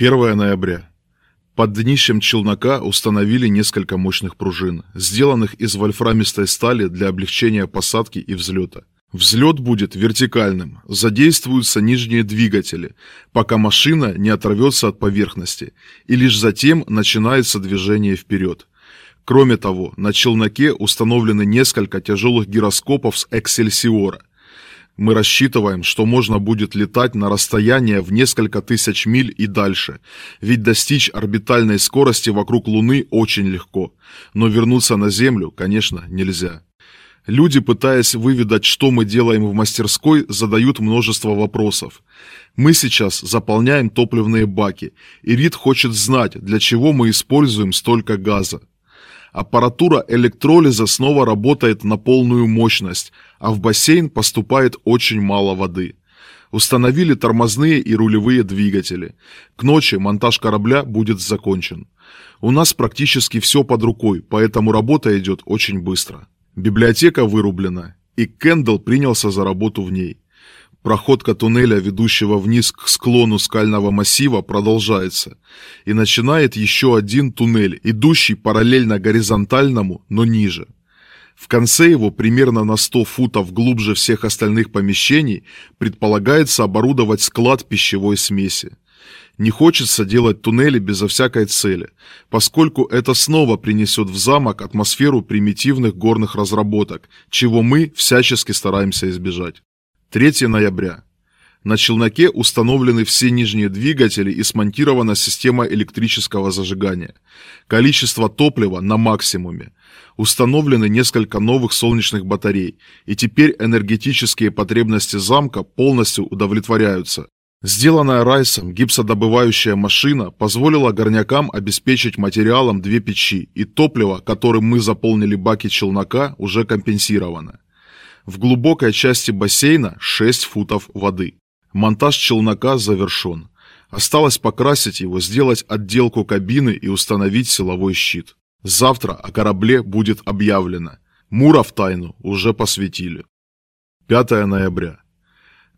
1 ноября. Под днищем челнока установили несколько мощных пружин, сделанных из вольфрамистой стали для облегчения посадки и взлета. Взлет будет вертикальным, задействуются нижние двигатели, пока машина не оторвется от поверхности, и лишь затем начинается движение вперед. Кроме того, на челноке установлены несколько тяжелых гироскопов с Эксельсиора. Мы рассчитываем, что можно будет летать на расстояние в несколько тысяч миль и дальше, ведь достичь орбитальной скорости вокруг Луны очень легко, но вернуться на Землю, конечно, нельзя. Люди, пытаясь выведать, что мы делаем в мастерской, задают множество вопросов. Мы сейчас заполняем топливные баки, и Рид хочет знать, для чего мы используем столько газа. Аппаратура электролиза снова работает на полную мощность, а в бассейн поступает очень мало воды. Установили тормозные и рулевые двигатели. К ночи монтаж корабля будет закончен. У нас практически все под рукой, поэтому работа идет очень быстро. Библиотека вырублена, и Кендалл принялся за работу в ней. Проходка туннеля, ведущего вниз к склону скального массива, продолжается, и начинает еще один туннель, идущий параллельно горизонтальному, но ниже. В конце его, примерно на 100 футов глубже всех остальных помещений, предполагается оборудовать склад пищевой смеси. Не хочется делать туннели безо всякой цели, поскольку это снова принесет в замок атмосферу примитивных горных разработок, чего мы всячески стараемся избежать. 3 ноября. На челноке установлены все нижние двигатели и смонтирована система электрического зажигания. Количество топлива на максимуме. Установлены несколько новых солнечных батарей, и теперь энергетические потребности замка полностью удовлетворяются. Сделанная Райсом гипсодобывающая машина позволила горнякам обеспечить материалом две печи, и топливо, которым мы заполнили баки челнока, уже компенсировано. В глубокой части бассейна 6 футов воды. Монтаж челнока завершен. Осталось покрасить его, сделать отделку кабины и установить силовой щит. Завтра о корабле будет объявлено. Мура в тайну уже посвятили. 5 ноября.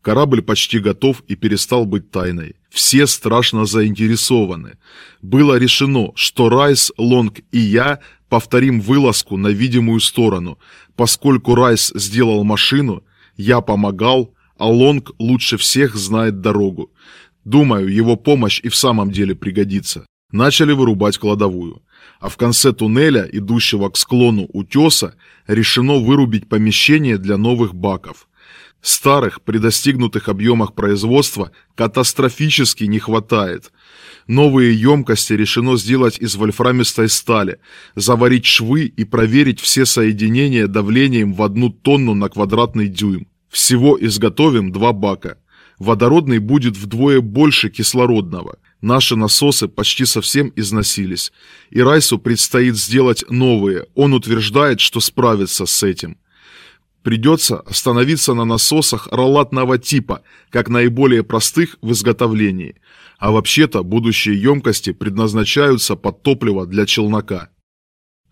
Корабль почти готов и перестал быть тайной. Все страшно заинтересованы. Было решено, что Райс, Лонг и я повторим вылазку на видимую сторону. Поскольку Райс сделал машину, я помогал, а Лонг лучше всех знает дорогу. Думаю, его помощь и в самом деле пригодится. Начали вырубать кладовую. А в конце туннеля, идущего к склону утеса, решено вырубить помещение для новых баков. Старых, при достигнутых объемах производства, катастрофически не хватает. Новые емкости решено сделать из вольфрамистой стали, заварить швы и проверить все соединения давлением в одну тонну на квадратный дюйм. Всего изготовим два бака. Водородный будет вдвое больше кислородного. Наши насосы почти совсем износились. И Райсу предстоит сделать новые. Он утверждает, что справится с этим. Придется остановиться на насосах ролатного типа, как наиболее простых в изготовлении. А вообще-то будущие емкости предназначаются под топливо для челнока.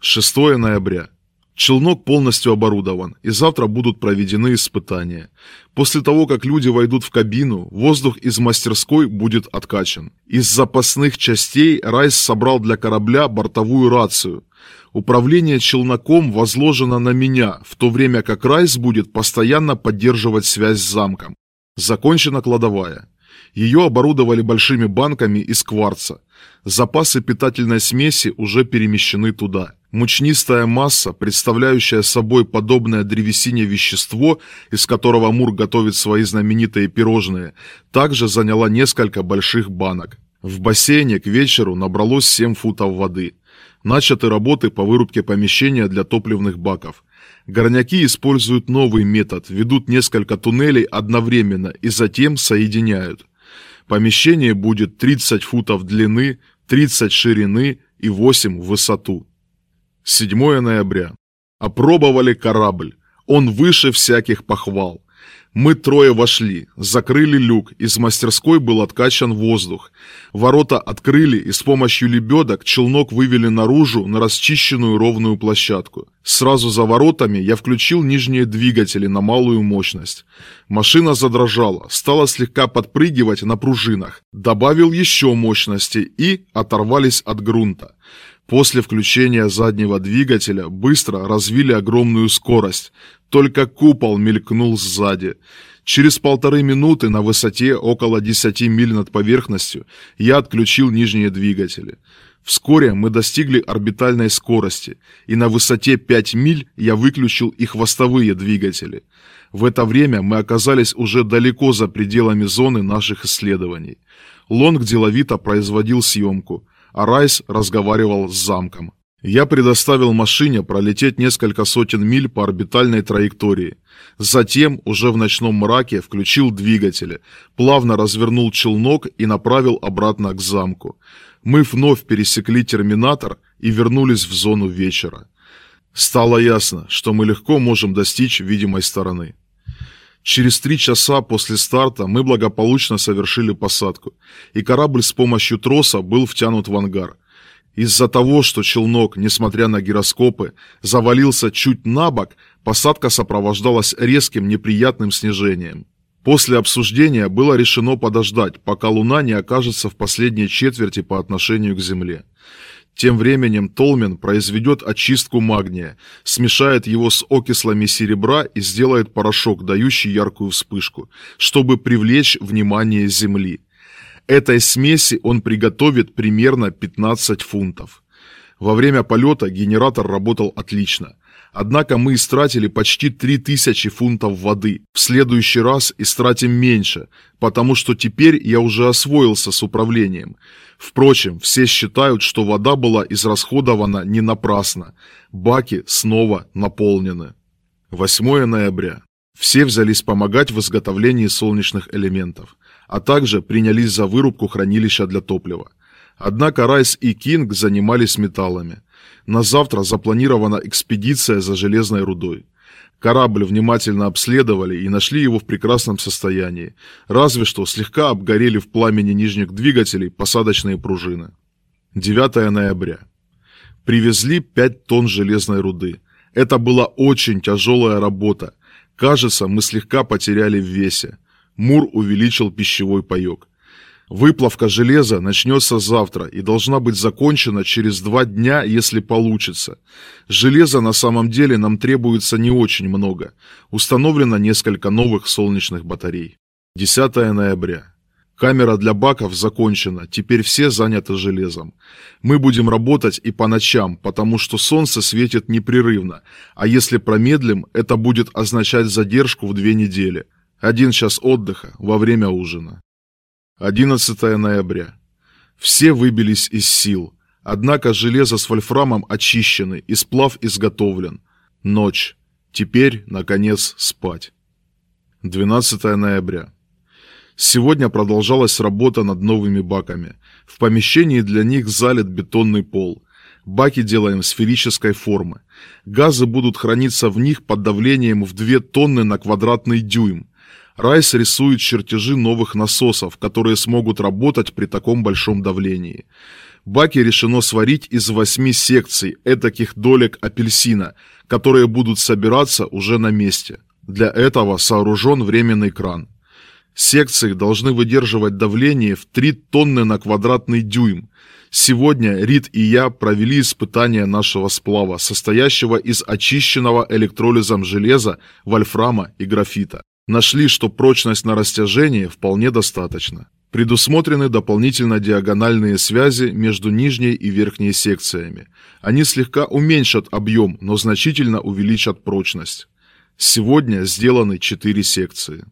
6 ноября. Челнок полностью оборудован, и завтра будут проведены испытания. После того, как люди войдут в кабину, воздух из мастерской будет откачан. Из запасных частей Райс собрал для корабля бортовую рацию. Управление челноком возложено на меня, в то время как Райс будет постоянно поддерживать связь с замком. Закончена кладовая. Ее оборудовали большими банками из кварца. Запасы питательной смеси уже перемещены туда. Мучнистая масса, представляющая собой подобное древесине вещество, из которого Мур готовит свои знаменитые пирожные, также заняла несколько больших банок. В бассейне к вечеру набралось 7 футов воды. Начаты работы по вырубке помещения для топливных баков. Горняки используют новый метод, ведут несколько туннелей одновременно и затем соединяют. Помещение будет 30 футов длины, 30 ширины и 8 в высоту. 7 ноября. Опробовали корабль. Он выше всяких похвал. Мы трое вошли, закрыли люк, из мастерской был откачан воздух. Ворота открыли и с помощью лебедок челнок вывели наружу на расчищенную ровную площадку. Сразу за воротами я включил нижние двигатели на малую мощность. Машина задрожала, стала слегка подпрыгивать на пружинах. Добавил еще мощности и оторвались от грунта. После включения заднего двигателя быстро развили огромную скорость. Только купол мелькнул сзади. Через полторы минуты на высоте около 10 миль над поверхностью я отключил нижние двигатели. Вскоре мы достигли орбитальной скорости, и на высоте 5 миль я выключил и хвостовые двигатели. В это время мы оказались уже далеко за пределами зоны наших исследований. Лонг деловито производил съемку – а Райс разговаривал с замком. Я предоставил машине пролететь несколько сотен миль по орбитальной траектории. Затем, уже в ночном мраке, включил двигатели, плавно развернул челнок и направил обратно к замку. Мы вновь пересекли терминатор и вернулись в зону вечера. Стало ясно, что мы легко можем достичь видимой стороны. Через три часа после старта мы благополучно совершили посадку, и корабль с помощью троса был втянут в ангар. Из-за того, что челнок, несмотря на гироскопы, завалился чуть на бок, посадка сопровождалась резким неприятным снижением. После обсуждения было решено подождать, пока Луна не окажется в последней четверти по отношению к Земле. Тем временем Толмен произведет очистку магния, смешает его с окислами серебра и сделает порошок, дающий яркую вспышку, чтобы привлечь внимание Земли. Этой смеси он приготовит примерно 15 фунтов. Во время полета генератор работал отлично. Однако мы истратили почти 3000 фунтов воды. В следующий раз истратим меньше, потому что теперь я уже освоился с управлением. Впрочем, все считают, что вода была израсходована не напрасно. Баки снова наполнены. 8 ноября. Все взялись помогать в изготовлении солнечных элементов, а также принялись за вырубку хранилища для топлива. Однако Райс и Кинг занимались металлами. На завтра запланирована экспедиция за железной рудой. Корабль внимательно обследовали и нашли его в прекрасном состоянии, разве что слегка обгорели в пламени нижних двигателей посадочные пружины. 9 ноября. Привезли 5 тонн железной руды. Это была очень тяжелая работа. Кажется, мы слегка потеряли в весе. Мур увеличил пищевой паёк. Выплавка железа начнется завтра и должна быть закончена через два дня, если получится. Железа на самом деле нам требуется не очень много. Установлено несколько новых солнечных батарей. 10 ноября. Камера для баков закончена, теперь все заняты железом. Мы будем работать и по ночам, потому что солнце светит непрерывно, а если промедлим, это будет означать задержку в две недели. Один час отдыха во время ужина. 11 ноября. Все выбились из сил. Однако железо с вольфрамом очищены и сплав изготовлен. Ночь. Теперь, наконец, спать. 12 ноября. Сегодня продолжалась работа над новыми баками. В помещении для них залит бетонный пол. Баки делаем сферической формы. Газы будут храниться в них под давлением в 2 тонны на квадратный дюйм. Райс рисует чертежи новых насосов, которые смогут работать при таком большом давлении. Баки решено сварить из восьми секций, этаких долек апельсина, которые будут собираться уже на месте. Для этого сооружен временный кран. Секции должны выдерживать давление в 3 тонны на квадратный дюйм. Сегодня Рид и я провели испытание нашего сплава, состоящего из очищенного электролизом железа, вольфрама и графита. Нашли, что прочность на растяжении вполне достаточно. Предусмотрены дополнительно диагональные связи между нижней и верхней секциями. Они слегка уменьшат объем, но значительно увеличат прочность. Сегодня сделаны 4 секции.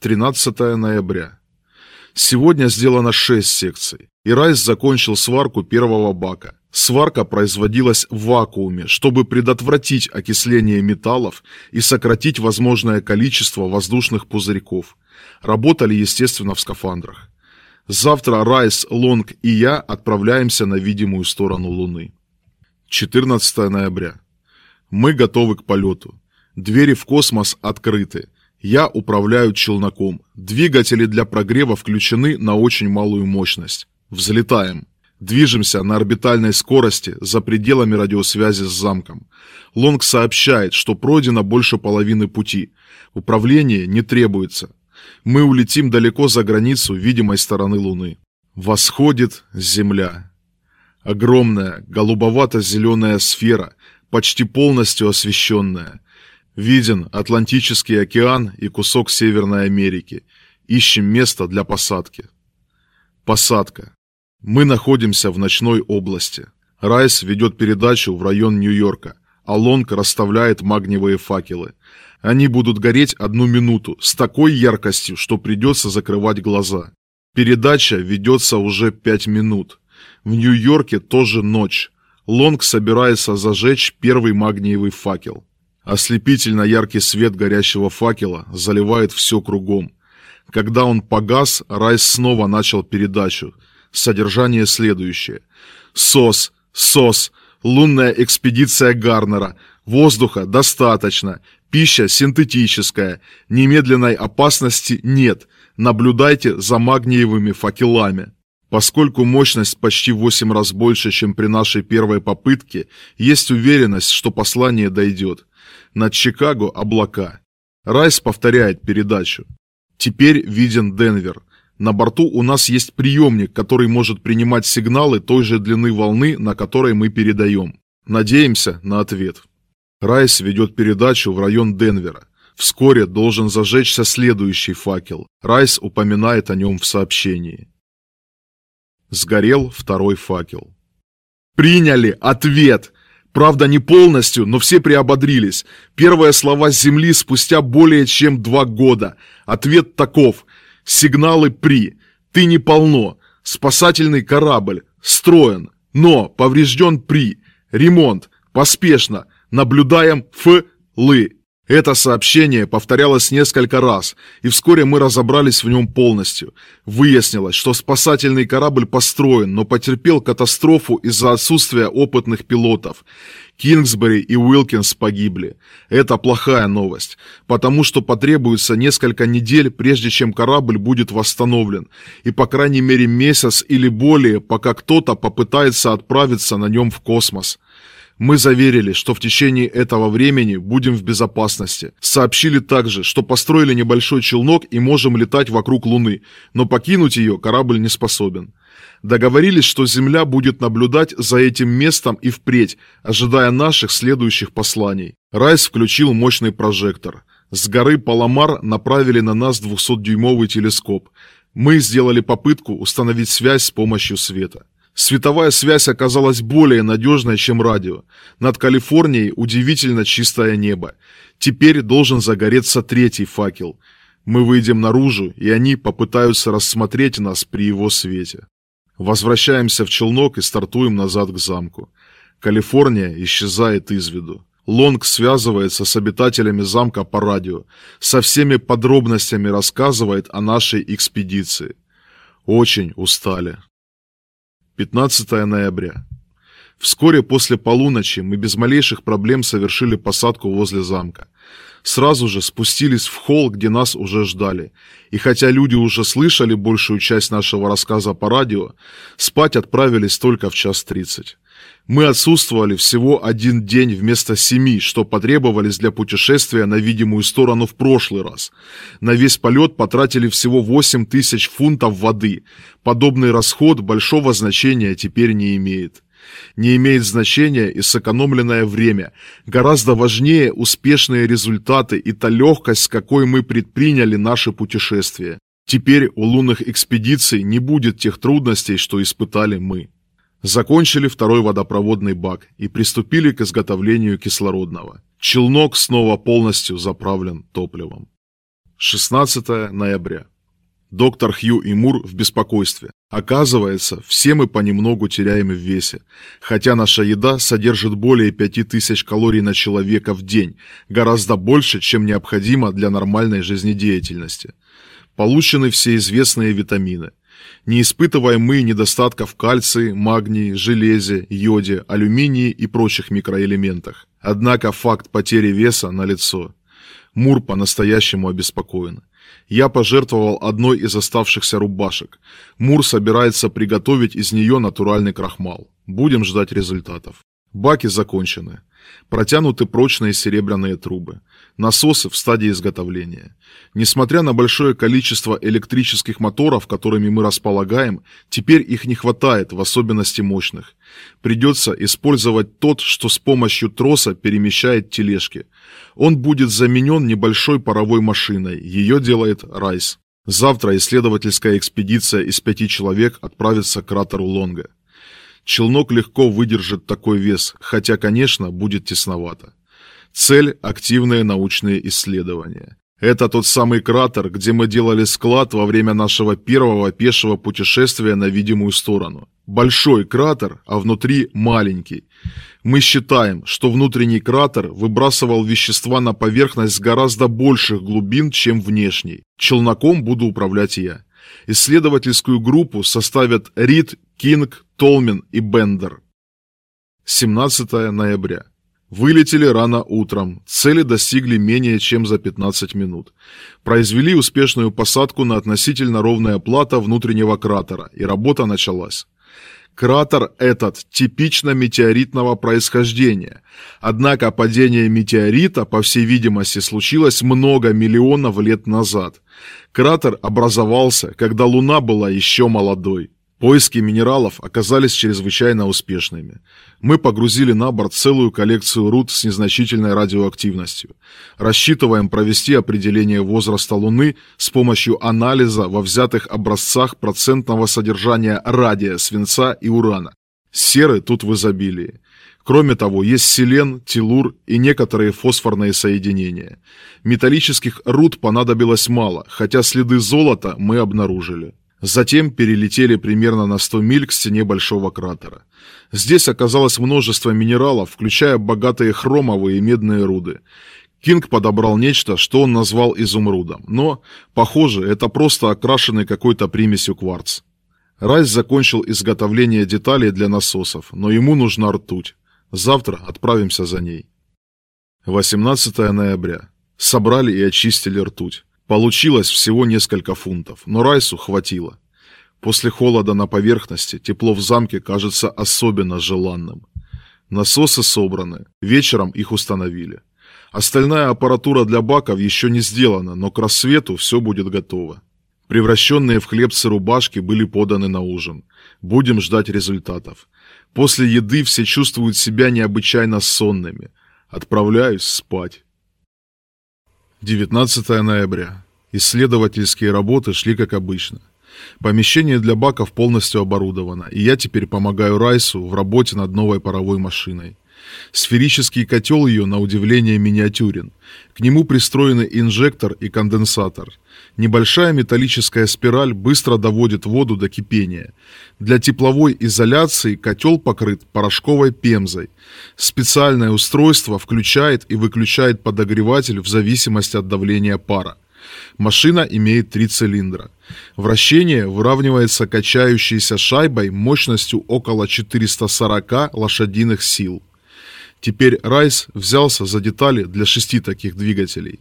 13 ноября. Сегодня сделано 6 секций, и Райс закончил сварку первого бака. Сварка производилась в вакууме, чтобы предотвратить окисление металлов и сократить возможное количество воздушных пузырьков. Работали, естественно, в скафандрах. Завтра Райс, Лонг и я отправляемся на видимую сторону Луны. 14 ноября. Мы готовы к полету. Двери в космос открыты. Я управляю челноком. Двигатели для прогрева включены на очень малую мощность. Взлетаем. Движемся на орбитальной скорости за пределами радиосвязи с замком. Лонг сообщает, что пройдено больше половины пути. Управление не требуется. Мы улетим далеко за границу видимой стороны Луны. Восходит Земля. Огромная голубовато-зеленая сфера, почти полностью освещенная. Виден Атлантический океан и кусок Северной Америки. Ищем место для посадки. Посадка. Мы находимся в ночной области. Райс ведет передачу в район Нью-Йорка, а Лонг расставляет магниевые факелы. Они будут гореть одну минуту с такой яркостью, что придется закрывать глаза. Передача ведется уже пять минут. В Нью-Йорке тоже ночь. Лонг собирается зажечь первый магниевый факел. Ослепительно яркий свет горящего факела заливает все кругом. Когда он погас, Райс снова начал передачу. Содержание следующее. СОС, СОС, лунная экспедиция Гарнера. Воздуха достаточно. Пища синтетическая. Немедленной опасности нет. Наблюдайте за магниевыми факелами. Поскольку мощность почти в 8 раз больше, чем при нашей первой попытке, есть уверенность, что послание дойдет. Над Чикаго облака. Райс повторяет передачу. Теперь виден Денвер. На борту у нас есть приемник, который может принимать сигналы той же длины волны, на которой мы передаем. Надеемся на ответ. Райс ведет передачу в район Денвера. Вскоре должен зажечься следующий факел. Райс упоминает о нем в сообщении. Сгорел второй факел. «Приняли! Ответ!» Правда, не полностью, но все приободрились. Первые слова с Земли спустя более чем два года. Ответ таков. Сигналы при. Ты не полно. Спасательный корабль. Строен. Но поврежден при. Ремонт. Поспешно. Наблюдаем ф-лы. Это сообщение повторялось несколько раз, и вскоре мы разобрались в нем полностью. Выяснилось, что спасательный корабль построен, но потерпел катастрофу из-за отсутствия опытных пилотов. Кингсбери и Уилкинс погибли. Это плохая новость, потому что потребуется несколько недель, прежде чем корабль будет восстановлен, и по крайней мере месяц или более, пока кто-то попытается отправиться на нем в космос. Мы заверили, что в течение этого времени будем в безопасности. Сообщили также, что построили небольшой челнок и можем летать вокруг Луны, но покинуть ее корабль не способен. Договорились, что Земля будет наблюдать за этим местом и впредь, ожидая наших следующих посланий. Райс включил мощный прожектор. С горы Паламар направили на нас 200-дюймовый телескоп. Мы сделали попытку установить связь с помощью света. Световая связь оказалась более надежной, чем радио. Над Калифорнией удивительно чистое небо. Теперь должен загореться третий факел. Мы выйдем наружу, и они попытаются рассмотреть нас при его свете. Возвращаемся в челнок и стартуем назад к замку. Калифорния исчезает из виду. Лонг связывается с обитателями замка по радио, со всеми подробностями рассказывает о нашей экспедиции. Очень устали. 15 ноября. Вскоре после полуночи мы без малейших проблем совершили посадку возле замка. Сразу же спустились в холл, где нас уже ждали. И хотя люди уже слышали большую часть нашего рассказа по радио, спать отправились только в час тридцать. Мы отсутствовали всего один день вместо семи, что потребовались для путешествия на видимую сторону в прошлый раз. На весь полет потратили всего 8 тысяч фунтов воды. Подобный расход большого значения теперь не имеет. Не имеет значения и сэкономленное время. Гораздо важнее успешные результаты и та легкость, с какой мы предприняли наше путешествие. Теперь у лунных экспедиций не будет тех трудностей, что испытали мы. Закончили второй водопроводный бак и приступили к изготовлению кислородного. Челнок снова полностью заправлен топливом. 16 ноября. Доктор Хью и Мур в беспокойстве. Оказывается, все мы понемногу теряем в весе. Хотя наша еда содержит более 5000 калорий на человека в день, гораздо больше, чем необходимо для нормальной жизнедеятельности. Получены все известные витамины – не испытываем мы недостатков в кальции, магнии, железе, йоде, алюминии и прочих микроэлементах. Однако факт потери веса налицо. Мур по-настоящему обеспокоен. Я пожертвовал одной из оставшихся рубашек. Мур собирается приготовить из нее натуральный крахмал. Будем ждать результатов. Баки закончены. Протянуты прочные серебряные трубы. Насосы в стадии изготовления. Несмотря на большое количество электрических моторов, которыми мы располагаем, теперь их не хватает, в особенности мощных. Придется использовать тот, что с помощью троса перемещает тележки. Он будет заменен небольшой паровой машиной, ее делает Райс. Завтра исследовательская экспедиция из пяти человек отправится к кратеру Лонга. Челнок легко выдержит такой вес, хотя, конечно, будет тесновато. Цель – активные научные исследования. Это тот самый кратер, где мы делали склад во время нашего первого пешего путешествия на видимую сторону. Большой кратер, а внутри маленький. Мы считаем, что внутренний кратер выбрасывал вещества на поверхность с гораздо больших глубин, чем внешний. Челноком буду управлять я. Исследовательскую группу составят Рид, Кинг, Толмин и Бендер. 17 ноября. Вылетели рано утром, цели достигли менее чем за 15 минут. Произвели успешную посадку на относительно ровная плата внутреннего кратера, и работа началась. Кратер этот типично метеоритного происхождения. Однако падение метеорита, по всей видимости, случилось много миллионов лет назад. Кратер образовался, когда Луна была еще молодой. Поиски минералов оказались чрезвычайно успешными. Мы погрузили на борт целую коллекцию руд с незначительной радиоактивностью. Рассчитываем провести определение возраста Луны с помощью анализа во взятых образцах процентного содержания радия, свинца и урана. Серы тут в изобилии. Кроме того, есть селен, телур и некоторые фосфорные соединения. Металлических руд понадобилось мало, хотя следы золота мы обнаружили. Затем перелетели примерно на 100 миль к стене большого кратера. Здесь оказалось множество минералов, включая богатые хромовые и медные руды. Кинг подобрал нечто, что он назвал изумрудом, но, похоже, это просто окрашенный какой-то примесью кварц. Райс закончил изготовление деталей для насосов, но ему нужна ртуть. Завтра отправимся за ней. 18 ноября. Собрали и очистили ртуть. Получилось всего несколько фунтов, но Райсу хватило. После холода на поверхности тепло в замке кажется особенно желанным. Насосы собраны, вечером их установили. Остальная аппаратура для баков еще не сделана, но к рассвету все будет готово. Превращенные в хлебцы рубашки были поданы на ужин. Будем ждать результатов. После еды все чувствуют себя необычайно сонными. Отправляюсь спать. 19 ноября. Исследовательские работы шли как обычно. Помещение для баков полностью оборудовано, и я теперь помогаю Райсу в работе над новой паровой машиной. Сферический котел ее, на удивление, миниатюрен. К нему пристроены инжектор и конденсатор. Небольшая металлическая спираль быстро доводит воду до кипения. Для тепловой изоляции котел покрыт порошковой пемзой. Специальное устройство включает и выключает подогреватель в зависимости от давления пара. Машина имеет три цилиндра. Вращение выравнивается качающейся шайбой мощностью около 440 лошадиных сил. Теперь Райс взялся за детали для шести таких двигателей.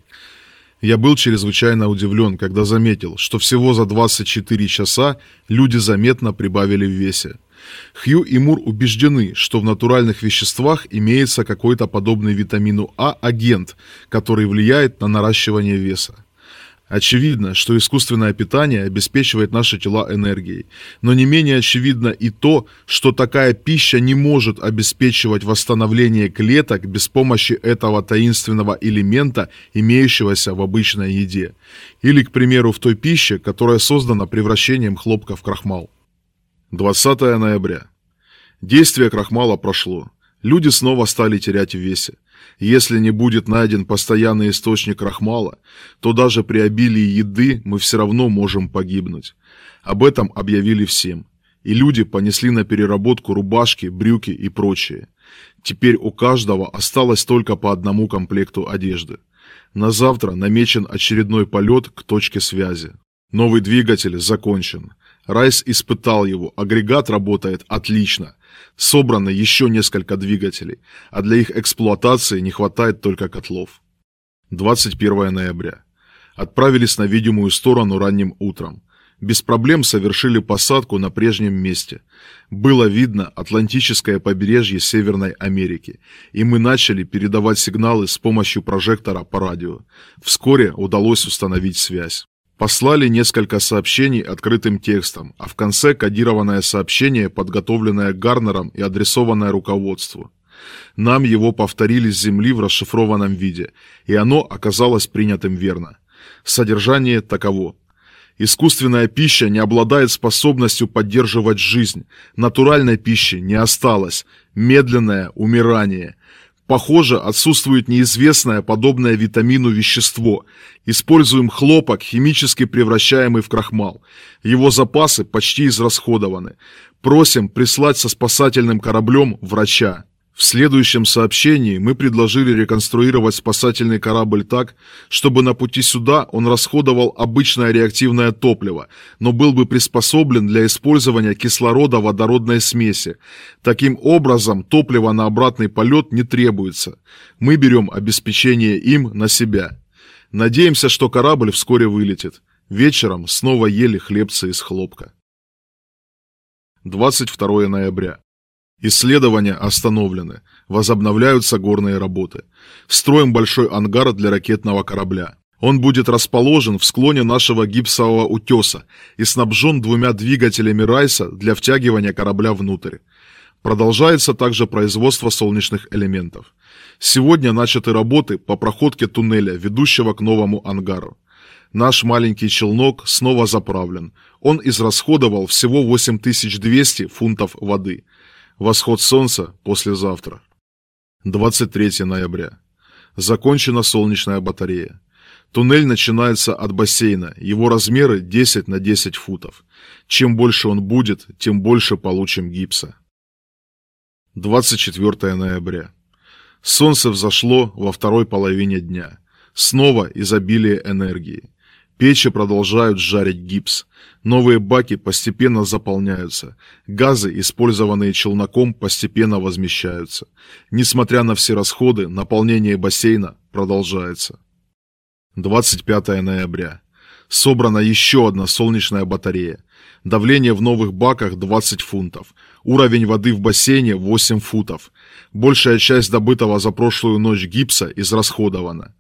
Я был чрезвычайно удивлен, когда заметил, что всего за 24 часа люди заметно прибавили в весе. Хью и Мур убеждены, что в натуральных веществах имеется какой-то подобный витамину А агент, который влияет на наращивание веса. Очевидно, что искусственное питание обеспечивает наши тела энергией, но не менее очевидно и то, что такая пища не может обеспечивать восстановление клеток без помощи этого таинственного элемента, имеющегося в обычной еде, или, к примеру, в той пище, которая создана превращением хлопка в крахмал. 20 ноября. Действие крахмала прошло. Люди снова стали терять в весе. Если не будет найден постоянный источник крахмала, то даже при обилии еды мы все равно можем погибнуть. Об этом объявили всем. И люди понесли на переработку рубашки, брюки и прочее. Теперь у каждого осталось только по одному комплекту одежды. На завтра намечен очередной полет к точке связи. Новый двигатель закончен. Райс испытал его, агрегат работает отлично. Собрано еще несколько двигателей, а для их эксплуатации не хватает только котлов. 21 ноября. Отправились на видимую сторону ранним утром. Без проблем совершили посадку на прежнем месте. Было видно Атлантическое побережье Северной Америки, и мы начали передавать сигналы с помощью прожектора по радио. Вскоре удалось установить связь. Послали несколько сообщений открытым текстом, а в конце кодированное сообщение, подготовленное Гарнером и адресованное руководству. Нам его повторили с земли в расшифрованном виде, и оно оказалось принятым верно. Содержание таково. Искусственная пища не обладает способностью поддерживать жизнь. Натуральной пищи не осталось. Медленное умирание. Похоже, отсутствует неизвестное, подобное витамину вещество. Используем хлопок, химически превращаемый в крахмал. Его запасы почти израсходованы. Просим прислать со спасательным кораблем врача. В следующем сообщении мы предложили реконструировать спасательный корабль так, чтобы на пути сюда он расходовал обычное реактивное топливо, но был бы приспособлен для использования кислорода-водородной смеси. Таким образом, топливо на обратный полет не требуется. Мы берем обеспечение им на себя. Надеемся, что корабль вскоре вылетит. Вечером снова ели хлебцы из хлопка. 22 ноября. Исследования остановлены. Возобновляются горные работы. Строим большой ангар для ракетного корабля. Он будет расположен в склоне нашего гипсового утеса и снабжен двумя двигателями Райса для втягивания корабля внутрь. Продолжается также производство солнечных элементов. Сегодня начаты работы по проходке туннеля, ведущего к новому ангару. Наш маленький челнок снова заправлен. Он израсходовал всего 8200 фунтов воды – Восход солнца послезавтра. 23 ноября. Закончена солнечная батарея. Туннель начинается от бассейна, его размеры 10 на 10 футов. Чем больше он будет, тем больше получим гипса. 24 ноября. Солнце взошло во второй половине дня. Снова изобилие энергии. Печи продолжают жарить гипс. Новые баки постепенно заполняются. Газы, использованные челноком, постепенно возмещаются. Несмотря на все расходы, наполнение бассейна продолжается. 25 ноября. Собрана еще одна солнечная батарея. Давление в новых баках 20 фунтов. Уровень воды в бассейне 8 футов. Большая часть добытого за прошлую ночь гипса израсходована.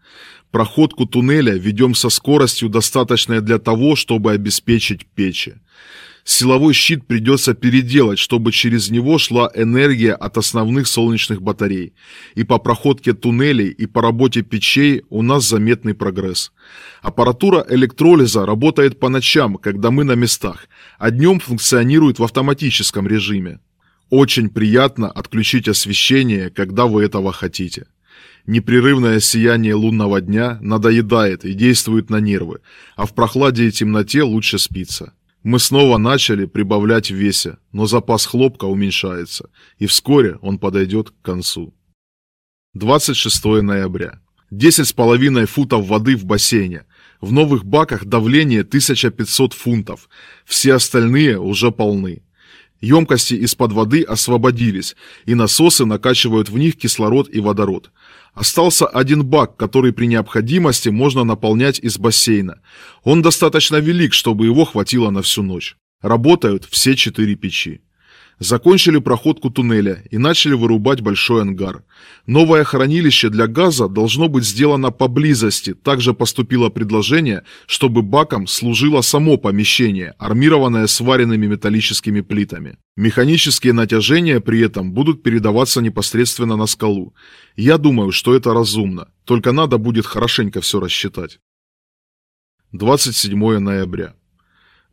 Проходку туннеля ведем со скоростью, достаточной для того, чтобы обеспечить печи. Силовой щит придется переделать, чтобы через него шла энергия от основных солнечных батарей. И по проходке туннелей, и по работе печей у нас заметный прогресс. Аппаратура электролиза работает по ночам, когда мы на местах, а днем функционирует в автоматическом режиме. Очень приятно отключить освещение, когда вы этого хотите. Непрерывное сияние лунного дня надоедает и действует на нервы, а в прохладе и темноте лучше спится. Мы снова начали прибавлять в весе, но запас хлопка уменьшается, и вскоре он подойдет к концу. 26 ноября. 10,5 футов воды в бассейне. В новых баках давление 1500 фунтов. Все остальные уже полны. Емкости из-под воды освободились, и насосы накачивают в них кислород и водород. Остался один бак, который при необходимости можно наполнять из бассейна. Он достаточно велик, чтобы его хватило на всю ночь. Работают все четыре печи. Закончили проходку туннеля и начали вырубать большой ангар. Новое хранилище для газа должно быть сделано поблизости. Также поступило предложение, чтобы баком служило само помещение, армированное сваренными металлическими плитами. Механические натяжения при этом будут передаваться непосредственно на скалу. Я думаю, что это разумно, только надо будет хорошенько все рассчитать. 27 ноября.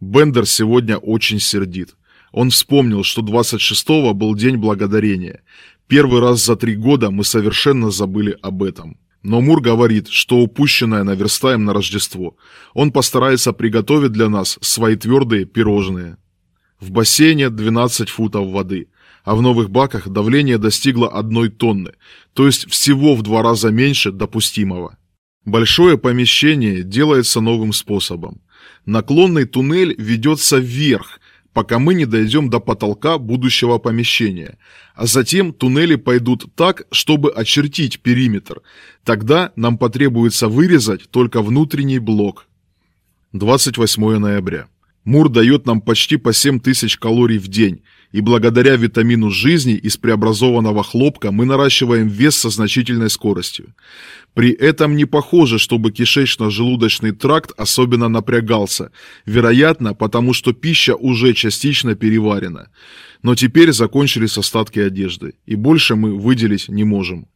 Бендер сегодня очень сердит. Он вспомнил, что 26-го был день благодарения. Первый раз за три года мы совершенно забыли об этом. Но Мур говорит, что упущенное наверстаем на Рождество. Он постарается приготовить для нас свои твердые пирожные. В бассейне 12 футов воды, а в новых баках давление достигло одной тонны, то есть всего в два раза меньше допустимого. Большое помещение делается новым способом. Наклонный туннель ведется вверх, пока мы не дойдем до потолка будущего помещения, а затем туннели пойдут так, чтобы очертить периметр. Тогда нам потребуется вырезать только внутренний блок. 28 ноября. Мур дает нам почти по 7 тысяч калорий в день, и благодаря витамину жизни из преобразованного хлопка мы наращиваем вес со значительной скоростью. При этом не похоже, чтобы кишечно-желудочный тракт особенно напрягался, вероятно, потому что пища уже частично переварена. Но теперь закончились остатки одежды, и больше мы выделить не можем.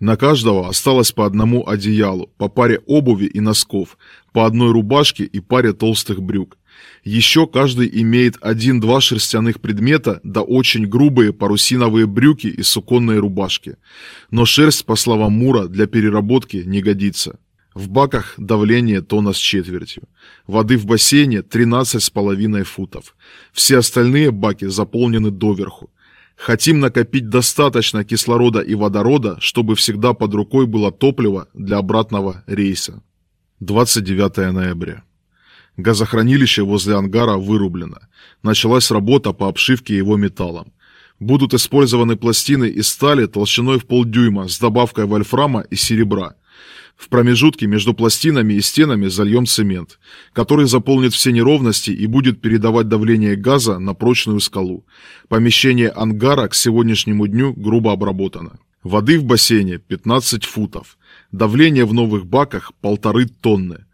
На каждого осталось по одному одеялу, по паре обуви и носков, по одной рубашке и паре толстых брюк. Еще каждый имеет один-два шерстяных предмета, да очень грубые парусиновые брюки и суконные рубашки. Но шерсть, по словам Мура, для переработки не годится. В баках давление тонна с четвертью. Воды в бассейне 13,5 футов. Все остальные баки заполнены доверху. Хотим накопить достаточно кислорода и водорода, чтобы всегда под рукой было топливо для обратного рейса. 29 ноября. Газохранилище возле ангара вырублено. Началась работа по обшивке его металлом. Будут использованы пластины из стали толщиной в полдюйма с добавкой вольфрама и серебра. В промежутке между пластинами и стенами зальем цемент, который заполнит все неровности и будет передавать давление газа на прочную скалу. Помещение ангара к сегодняшнему дню грубо обработано. Воды в бассейне 15 футов. Давление в новых баках полторы тонны.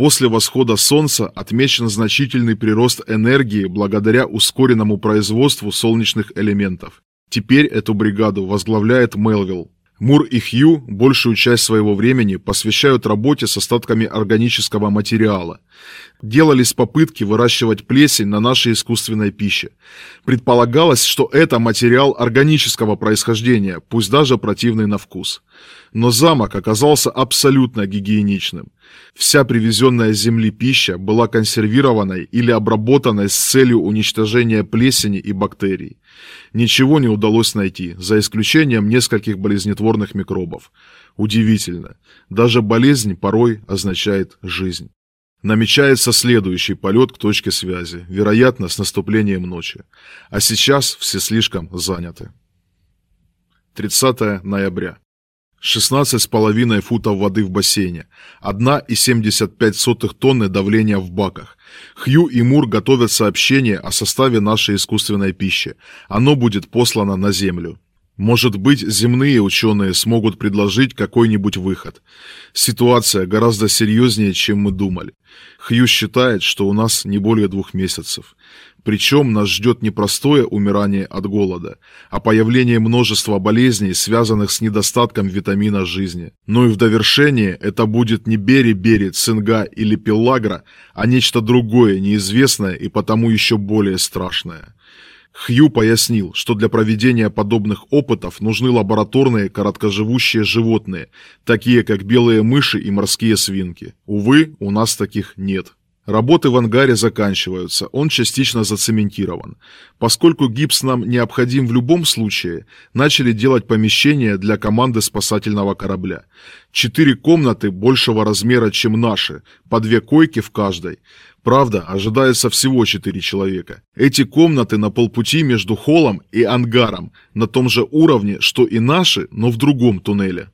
После восхода солнца отмечен значительный прирост энергии благодаря ускоренному производству солнечных элементов. Теперь эту бригаду возглавляет Мелвилл. Мур и Хью большую часть своего времени посвящают работе с остатками органического материала. Делались попытки выращивать плесень на нашей искусственной пище. Предполагалось, что это материал органического происхождения, пусть даже противный на вкус. Но замок оказался абсолютно гигиеничным. Вся привезенная с земли пища была консервированной или обработанной с целью уничтожения плесени и бактерий. Ничего не удалось найти, за исключением нескольких болезнетворных микробов. Удивительно. Даже болезнь порой означает жизнь. Намечается следующий полет к точке связи, вероятно, с наступлением ночи. А сейчас все слишком заняты. 30 ноября. 16,5 футов воды в бассейне, 1,75 тонны давления в баках. Хью и Мур готовят сообщение о составе нашей искусственной пищи. Оно будет послано на Землю. Может быть, земные ученые смогут предложить какой-нибудь выход. Ситуация гораздо серьезнее, чем мы думали. Хью считает, что у нас не более двух месяцев. Причем нас ждет не простое умирание от голода, а появление множества болезней, связанных с недостатком витамина жизни. Но и в довершение это будет не бери-бери, цинга или пиллагра, а нечто другое, неизвестное и потому еще более страшное. Хью пояснил, что для проведения подобных опытов нужны лабораторные короткоживущие животные, такие как белые мыши и морские свинки. Увы, у нас таких нет. Работы в ангаре заканчиваются, он частично зацементирован. Поскольку гипс нам необходим в любом случае, начали делать помещения для команды спасательного корабля. Четыре комнаты большего размера, чем наши, по две койки в каждой. Правда, ожидается всего четыре человека. Эти комнаты на полпути между холлом и ангаром, на том же уровне, что и наши, но в другом туннеле.